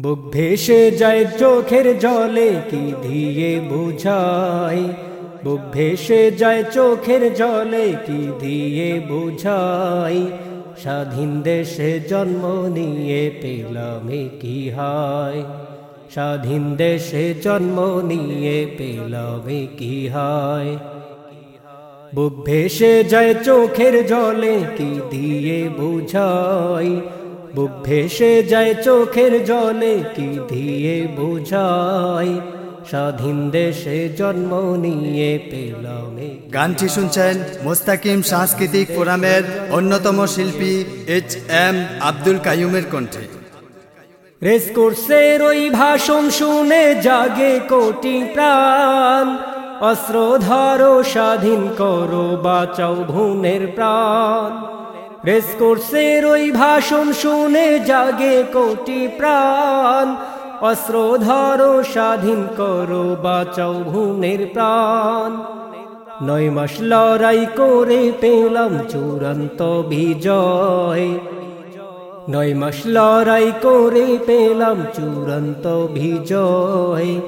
বুক ভেসে যায় চোখের জলে, কি দিয়ে বুঝাই? বুক ভেসে যায় চোখের জলে, কি দিয়ে বুঝাই? স্বাধীন দেশে জন্ম নিয়ে পেলাম কি হায়? স্বাধীন দেশে জন্ম নিয়ে পেলাম কি হায়? বুক ভেসে যায় চোখের জলে, কি দিয়ে বুঝাই? বুক ভেসে যায় চোখের জলে কি দিয়ে বুঝাই? স্বাধীন দেশে জন্ম নিয়ে পেলাম গানটি শুনছেন মোস্তাকিম সাংস্কৃতিক ফোরামের অন্যতম শিল্পী এইচ এম আব্দুল কাইয়ুমের কণ্ঠে। রেস কোর্সের ওই ভাষণ শুনে জাগে কোটি প্রাণ। অস্ত্র ধরো স্বাধীন করো বাঁচাও ভুনের প্রাণ। রেস কোর্সের ওই ভাষণ শুনে জাগে কোটি প্রাণ। অস্ত্র ধরো স্বাধীন করো, বাঁচাও ভুনের প্রাণ। নয় মাস লড়াই করে পেলাম চূড়ান্ত বিজয়। নয় মাস লড়াই করে পেলাম চূড়ান্ত বিজয়।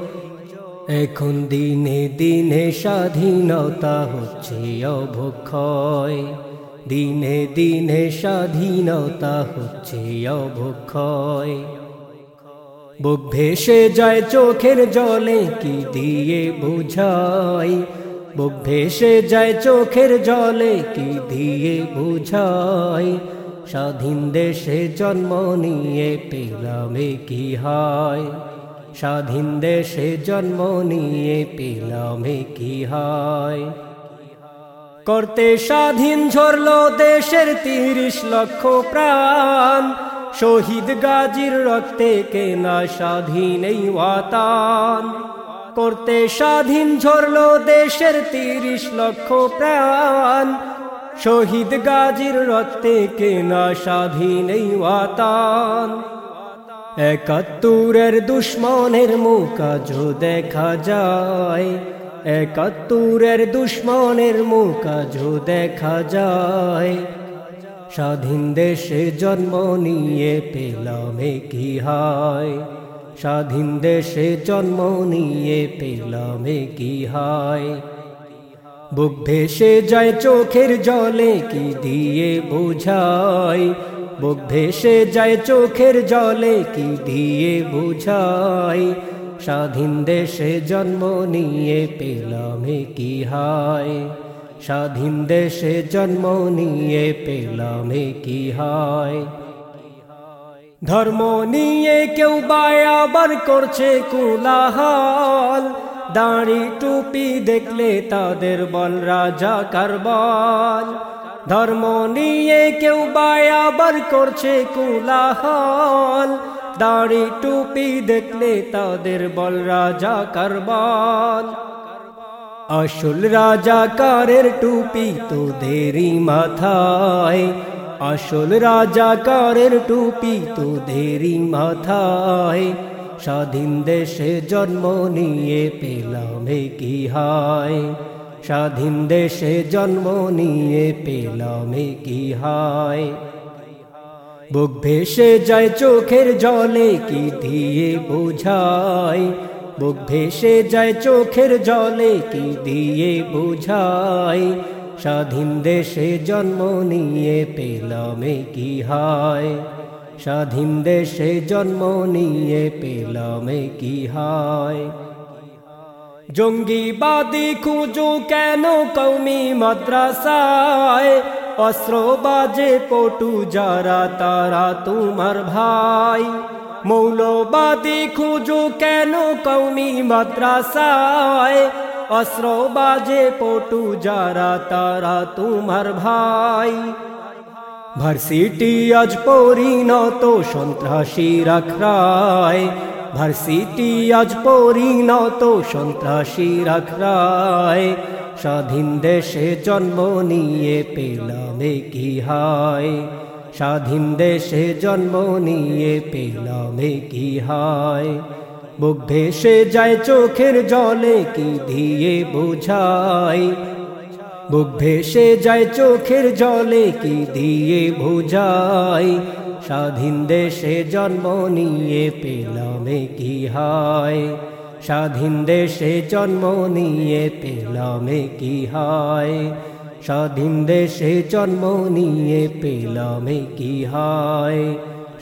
এখন দিনে দিনে স্বাধীনতা হচ্ছে অবক্ষয়। দিনে দিনে স্বাধীনতা হচ্ছে অবক্ষয়। বুক ভেসে যায় চোখের জলে, কি দিয়ে বুঝাই বুক ভেসে যায় চোখের জলে, কি দিয়ে বুঝাই স্বাধীন দেশে জন্ম নিয়ে পেলামে কি হয়? স্বাধীন দেশে জন্ম নিয়ে পেলামে কি হয়? করতে স্বাধীন ঝরল দেশের তিরিশ লক্ষ প্রাণ। শহীদ গাজীর রক্তে কেনা স্বাধীন এই ওয়াতান। করতে স্বাধীন ঝরল দেশের তিরিশ লক্ষ প্রাণ। শহীদ গাজীর রক্তে কেনা স্বাধীন এই ওয়াতান। একাত্তরের দুশ্মনের মুখাজ দেখা যায়। একাত্তরের দুশ্মনের মুখাজ দেখা যায়। স্বাধীন দেশে জন্ম নিয়ে পেলামে কি হয়। স্বাধীন দেশে জন্ম নিয়ে পেলামে কি হয়। বুক ভেসে যায় চোখের জলে, কি দিয়ে বোঝায় বুক ভেসে যায় চোখের জলে, কি দিয়ে বুঝাই? স্বাধীন দেশে জন্ম নিয়ে পেলামে কি হয়? স্বাধীন দেশে জন্ম নিয়ে পেলামে কি হয়? ধর্ম নিয়ে কেউ বায়াবার করছে কুলাহাল। দাঁড়ি টুপি দেখলে তাদের বল রাজা কারবাল। ধর্ম নিয়ে কেউ বায়াবার করছে কুলাহাল। দাড়ি টুপি দেখলে তাদের বল রাজা কারবাল। আসল রাজা কারের টুপি তোদেরই মাথায়। আসল রাজা কারের টুপি তোদেরই মাথায়। স্বাধীন দেশে জন্ম নিয়ে পেলামে কি হায়। স্বাধীন দেশে জন্ম নিয়ে পেলামে কি হায়। বুক ভেসে যায় চোখের জলে, কি দিয়ে বোঝায়? বুক ভেসে যায় চোখের জলে, কি দিয়ে বোঝায়? স্বাধীন দেশে জন্ম নিয়ে পেলামে কি হয়? স্বাধীন দেশে জন্ম নিয়ে পেলামে কি হয়? জঙ্গিবাদী খুঁজো কেন কৌমি মাদ্রাসায়? অস্ত্র বাজে পটু যারা, তারা তোমার ভাই। মৌলবাদী খুঁজো কেন কৌমি মাদ্রাসায়? অস্ত্র বাজে পটু যারা, তারা তোমার ভাই। ভার্সিটি আজ পরিণত, সন্ত্রাসী রাখরায়। ভার্সিটি আজ পরিণত, সন্ত্রাসী রাখরায়। স্বাধীন দেশে জন্ম নিয়ে পেলামে কি হায়? স্বাধীন দেশে জন্ম নিয়ে পেলামে কি হায়? বুক ভেসে যায় চোখের জলে কি দিয়ে বোঝাই? বুক ভেসে যায় চোখের জলে কি দিয়ে বোঝাই? স্বাধীন দেশে জন্ম নিয়ে পেলামে কি হয়? স্বাধীন দেশে জন্ম নিয়ে পেলামে কি হয়? স্বাধীন দেশে জন্ম নিয়ে পেলামে কি হয়?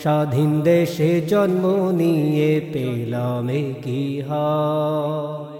স্বাধীন দেশে জন্ম নিয়ে পেলামে কি হয়?